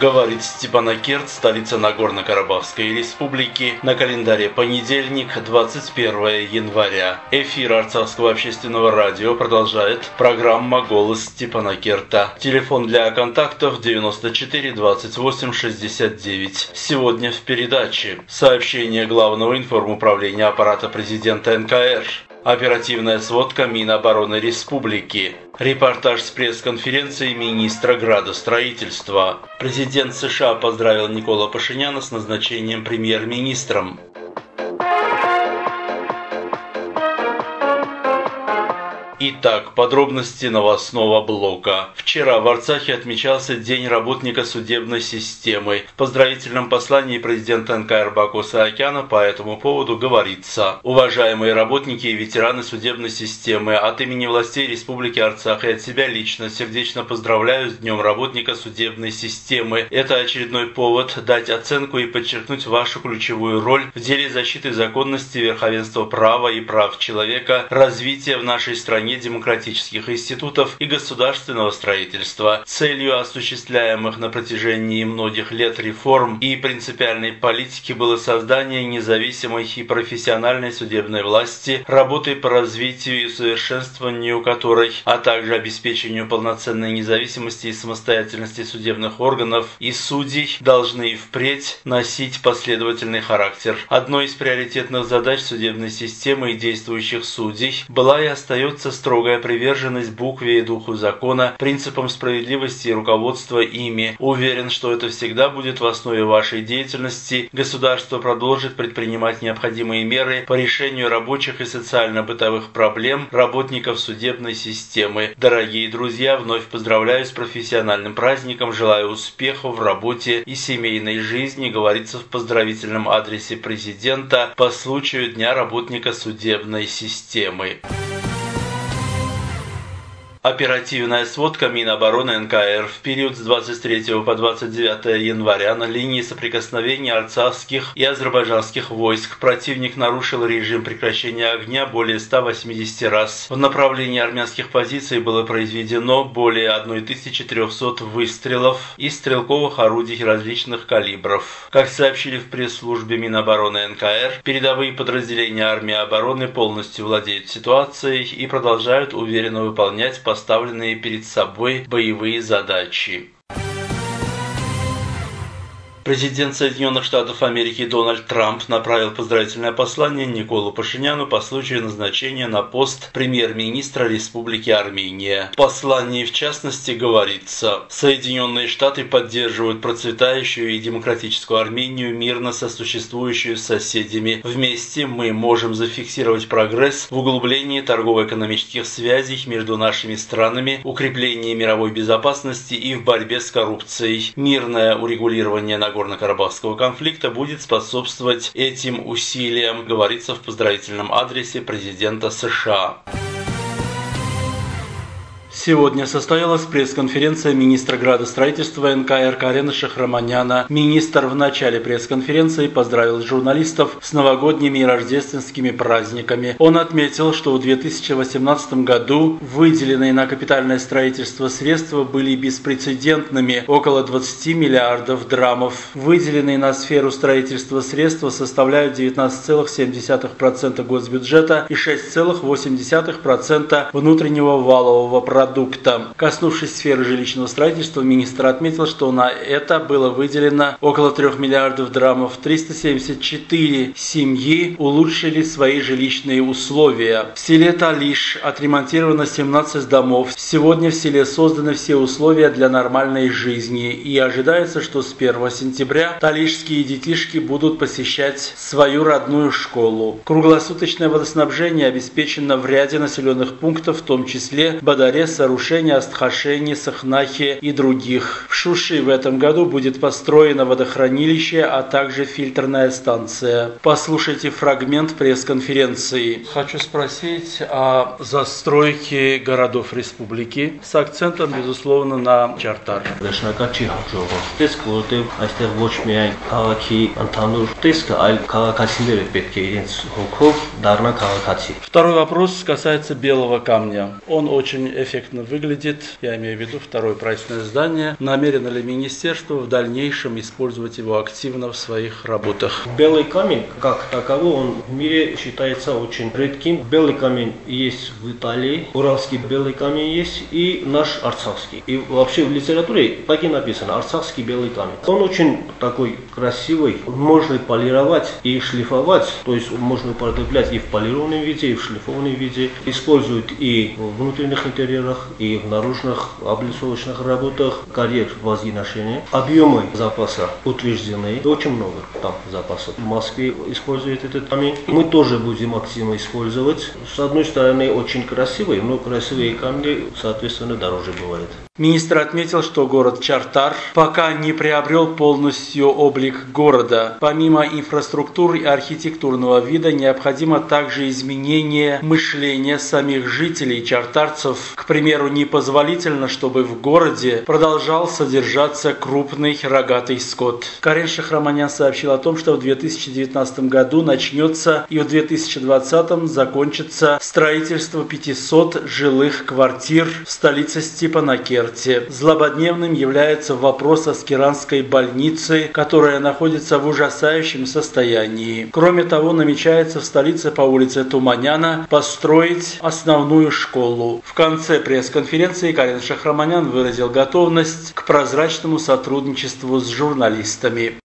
Говорит Степанакерт, столица Нагорно-Карабахской республики. На календаре понедельник, 21 января. Эфир Арцахского общественного радио продолжает программа «Голос Степанакерта». Телефон для контактов 94 28 69. Сегодня в передаче сообщение Главного информуправления аппарата президента НКР. Оперативная сводка Минобороны Республики. Репортаж с пресс-конференции министра градостроительства. Президент США поздравил Никола Пашиняна с назначением премьер-министром. Итак, подробности новостного блока. Вчера в Арцахе отмечался День работника судебной системы. В поздравительном послании президента НКР Баку Саакяна по этому поводу говорится. Уважаемые работники и ветераны судебной системы, от имени властей Республики Арцах и от себя лично сердечно поздравляю с Днем работника судебной системы. Это очередной повод дать оценку и подчеркнуть вашу ключевую роль в деле защиты законности, верховенства права и прав человека, развития в нашей стране демократических институтов и государственного строительства. Целью осуществляемых на протяжении многих лет реформ и принципиальной политики было создание независимой и профессиональной судебной власти, работой по развитию и совершенствованию которой, а также обеспечению полноценной независимости и самостоятельности судебных органов и судей должны и впредь носить последовательный характер. Одной из приоритетных задач судебной системы и действующих судей была и остается строгая приверженность букве и духу закона, принципам справедливости и руководства ими. Уверен, что это всегда будет в основе вашей деятельности. Государство продолжит предпринимать необходимые меры по решению рабочих и социально-бытовых проблем работников судебной системы. Дорогие друзья, вновь поздравляю с профессиональным праздником, желаю успехов в работе и семейной жизни, говорится в поздравительном адресе президента по случаю Дня работника судебной системы. Оперативная сводка Минобороны НКР в период с 23 по 29 января на линии соприкосновения арцахских и азербайджанских войск противник нарушил режим прекращения огня более 180 раз. В направлении армянских позиций было произведено более 1300 выстрелов из стрелковых орудий различных калибров. Как сообщили в пресс-службе Минобороны НКР, передовые подразделения армии обороны полностью владеют ситуацией и продолжают уверенно выполнять поставленные перед собой боевые задачи. Президент Соединенных Штатов Америки Дональд Трамп направил поздравительное послание Николу Пашиняну по случаю назначения на пост премьер-министра Республики Армения. В послании в частности говорится, Соединенные Штаты поддерживают процветающую и демократическую Армению, мирно сосуществующую с соседями. Вместе мы можем зафиксировать прогресс в углублении торгово-экономических связей между нашими странами, укреплении мировой безопасности и в борьбе с коррупцией. Мирное урегулирование на Нагорно-Карабахского конфликта будет способствовать этим усилиям, говорится в поздравительном адресе президента США. Сегодня состоялась пресс-конференция министра градостроительства НКР Карена Шахраманяна. Министр в начале пресс-конференции поздравил журналистов с новогодними и рождественскими праздниками. Он отметил, что в 2018 году выделенные на капитальное строительство средства были беспрецедентными – около 20 миллиардов драмов. Выделенные на сферу строительства средства составляют 19,7% госбюджета и 6,8% внутреннего валового продукта продукта. Коснувшись сферы жилищного строительства, министр отметил, что на это было выделено около 3 миллиардов драмов. 374 семьи улучшили свои жилищные условия. В селе Талиш отремонтировано 17 домов. Сегодня в селе созданы все условия для нормальной жизни. И ожидается, что с 1 сентября талишские детишки будут посещать свою родную школу. Круглосуточное водоснабжение обеспечено в ряде населенных пунктов, в том числе Бадаре, Сарушене, Астхашене, Сахнахе и других. В Шуши в этом году будет построено водохранилище, а также фильтрная станция. Послушайте фрагмент пресс-конференции. Хочу спросить о застройке городов республики с акцентом, безусловно, на Чартар. Второй вопрос касается белого камня. Он очень эффектно выглядит, я имею в виду второе правительственное здание. Намерено ли министерство в дальнейшем использовать его активно в своих работах? Белый камень, как таковой, он в мире считается очень редким. Белый камень есть в Италии, уральский белый камень есть и наш арцахский. И вообще в литературе так и написано, арцахский белый камень. Он очень такой красивый, можно полировать и шлифовать, то есть можно употреблять и в полированном виде, и в шлифованном виде. Используют и в внутренних интерьерах, и в наружных облицовочных работах, карьер возношения. Объемы запаса утверждены, очень много там запасов. В Москве используют этот камень. Мы тоже будем активно использовать. С одной стороны, очень красивый, но красивые камни, соответственно, дороже бывают. Министр отметил, что город Чартар пока не приобрел полностью облик города. Помимо инфраструктуры и архитектурного вида, необходимо также изменение мышления самих жителей чартарцев. К примеру, непозволительно, чтобы в городе продолжал содержаться крупный рогатый скот. Карен Шахраманян сообщил о том, что в 2019 году начнется и в 2020 закончится строительство 500 жилых квартир в столице Степанакер смерти. Злободневным является вопрос о Скиранской больнице, которая находится в ужасающем состоянии. Кроме того, намечается в столице по улице Туманяна построить основную школу. В конце пресс-конференции Карин Шахраманян выразил готовность к прозрачному сотрудничеству с журналистами.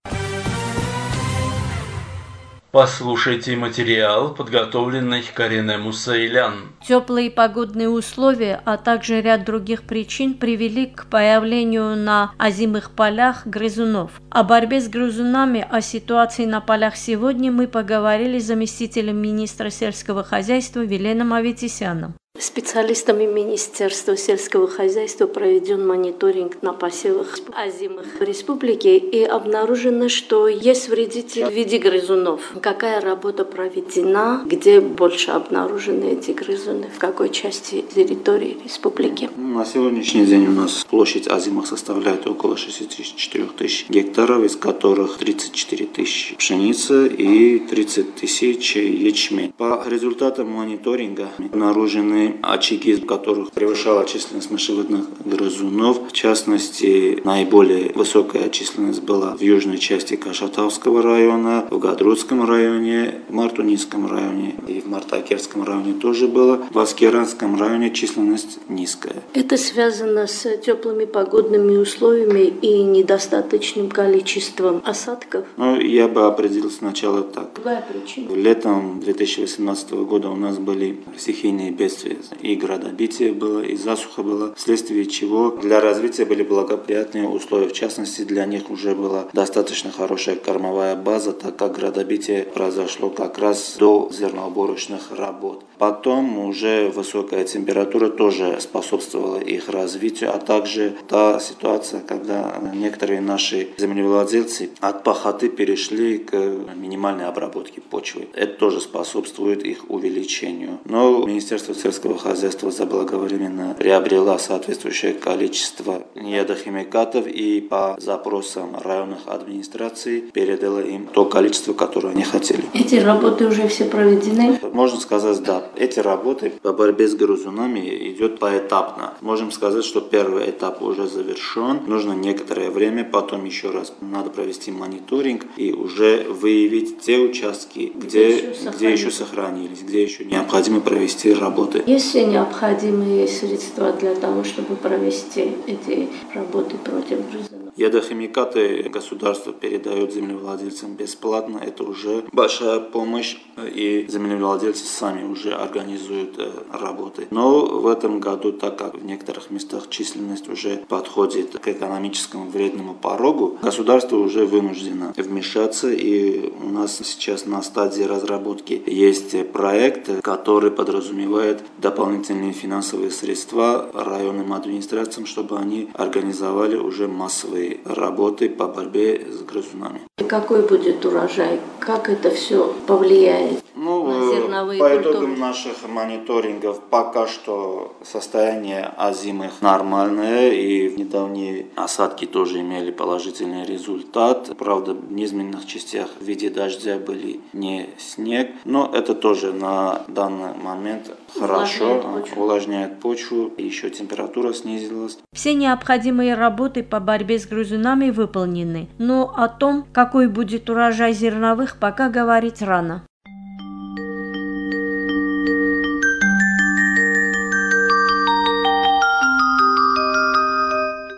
Послушайте материал, подготовленный Кариной Мусаилян. Теплые погодные условия, а также ряд других причин привели к появлению на озимых полях грызунов. О борьбе с грызунами, о ситуации на полях сегодня мы поговорили с заместителем министра сельского хозяйства Веленом Аветисяном. Специалистами Министерства сельского хозяйства проведен мониторинг на посевах озимых республики и обнаружено, что есть вредители в виде грызунов. Какая работа проведена, где больше обнаружены эти грызуны, в какой части территории республики? На сегодняшний день у нас площадь озимых составляет около 64 тысяч гектаров, из которых 34 тысячи пшеницы и 30 тысяч ячмень. По результатам мониторинга обнаружены очаги, в которых превышала численность мышевидных грызунов. В частности, наиболее высокая численность была в южной части Кашатавского района, в Гадрутском районе, в Мартунинском районе и в Мартакерском районе тоже было. В Аскеранском районе численность низкая. Это связано с теплыми погодными условиями и недостаточным количеством осадков? Ну, я бы определил сначала так. Какая причина? Летом 2018 года у нас были стихийные бедствия и градобитие было, и засуха было, вследствие чего для развития были благоприятные условия. В частности, для них уже была достаточно хорошая кормовая база, так как градобитие произошло как раз до зерноуборочных работ. Потом уже высокая температура тоже способствовала их развитию, а также та ситуация, когда некоторые наши землевладельцы от пахоты перешли к минимальной обработке почвы. Это тоже способствует их увеличению. Но Министерство сельского хозяйства заблаговременно приобрела соответствующее количество ядохимикатов и по запросам районных администраций передала им то количество, которое они хотели. Эти работы уже все проведены? Можно сказать, да. Эти работы по борьбе с грызунами идет поэтапно. Можем сказать, что первый этап уже завершен. Нужно некоторое время, потом еще раз надо провести мониторинг и уже выявить те участки, где, где, еще, где еще сохранились, где еще необходимо провести работы. Есть все необходимые средства для того, чтобы провести эти работы против грызунов? Ядохимикаты государство передает землевладельцам бесплатно. Это уже большая помощь, и землевладельцы сами уже организуют э, работы. Но в этом году, так как в некоторых местах численность уже подходит к экономическому вредному порогу, государство уже вынуждено вмешаться, и у нас сейчас на стадии разработки есть проект, который подразумевает дополнительные финансовые средства районным администрациям, чтобы они организовали уже массовые работы по борьбе с грызунами. Какой будет урожай? Как это все повлияет ну, на зерновые По культуры? итогам наших мониторингов пока что состояние озимых нормальное и недавние осадки тоже имели положительный результат. Правда, в низменных частях в виде дождя были не снег, но это тоже на данный момент хорошо Увлажняет почву. увлажняет почву, еще температура снизилась. Все необходимые работы по борьбе с грызунами выполнены, но о том, какой будет урожай зерновых, пока говорить рано.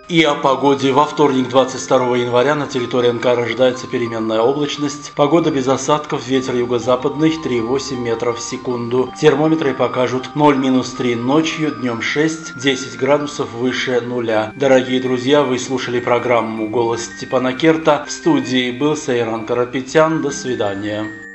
И о погоде. Во вторник, 22 января, на территории НКР ожидается переменная облачность. Погода без осадков, ветер юго-западный 3,8 метров в секунду. Термометры покажут 0-3 ночью, днем 6, 10 градусов выше нуля. Дорогие друзья, вы слушали программу «Голос Степана Керта». В студии был Сейран Карапетян. До свидания.